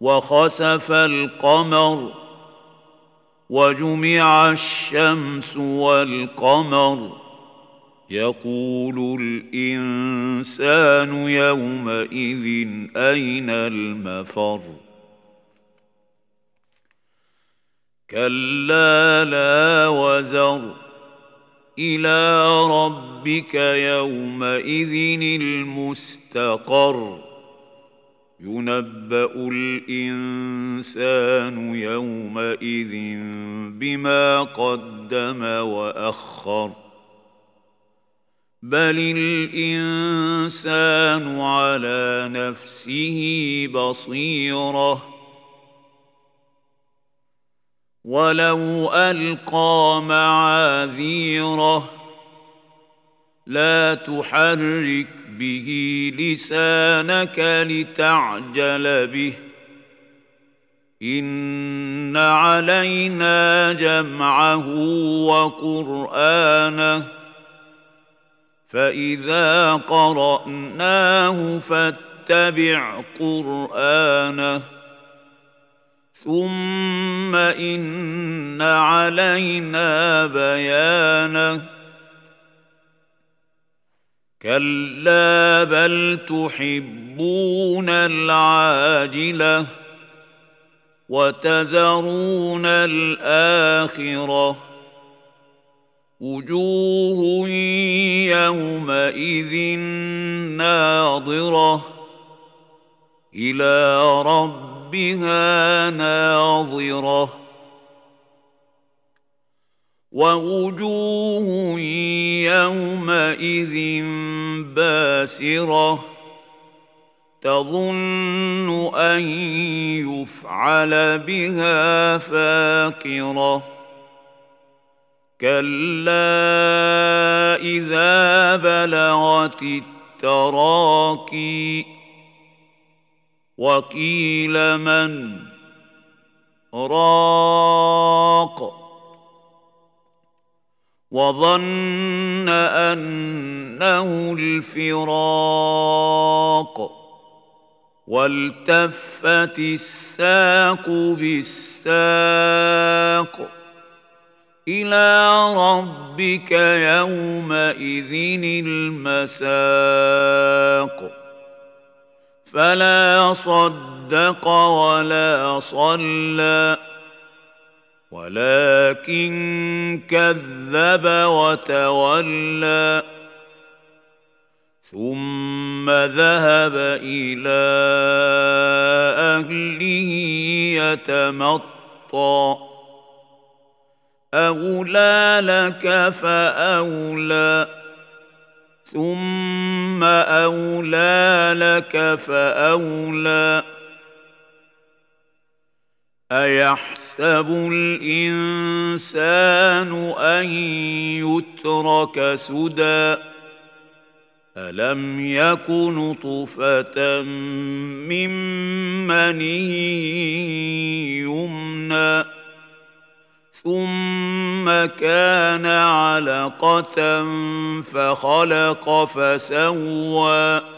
وخسف القمر وجمع الشمس والقمر يقول الإنسان يومئذ أين المفر كلا لا وزر إلى ربك يومئذ المستقر ينبا الانسان يومئذ بما قدم واخر بل الانسان على نفسه بصيره ولو القى معاذيره لا تحرك به لسانك لتعجل به. إن علينا جمعه وقرآنه. فإذا قرأناه فاتبع قرآنه. ثم إن علينا بيانه. كلا بل تحبون العاجلة وتذرون الآخرة وجوه يومئذ ناظرة إلى ربها ناظرة ووجوه يومئذ باسرة تظن أن يفعل بها فاقرة كلا إذا بلغت التراكي وقيل من راق وظن انه الفراق والتفت الساق بالساق إلى ربك يومئذ المساق فلا صدق ولا صلى ولكن كذب وتولى ثم ذهب إلى أهله يتمطى. أولى لك فأولى ثم أولى لك فأولى. ايحسب الانسان ان يترك سدى الم يك نطفه من مني يمنى ثم كان علقه فخلق فسوى